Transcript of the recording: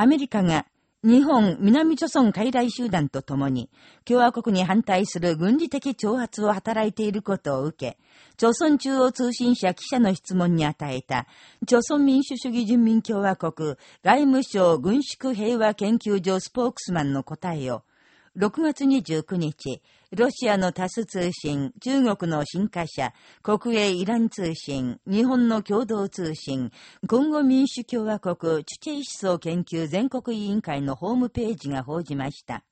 アメリカが日本南朝村傀儡集団と共に、共和国に反対する軍事的挑発を働いていることを受け、朝村中央通信社記者の質問に与えた、朝村民主主義人民共和国外務省軍縮平和研究所スポークスマンの答えを、6月29日、ロシアのタス通信、中国の新華社、国営イラン通信、日本の共同通信、今後民主共和国チュチェイ思想研究全国委員会のホームページが報じました。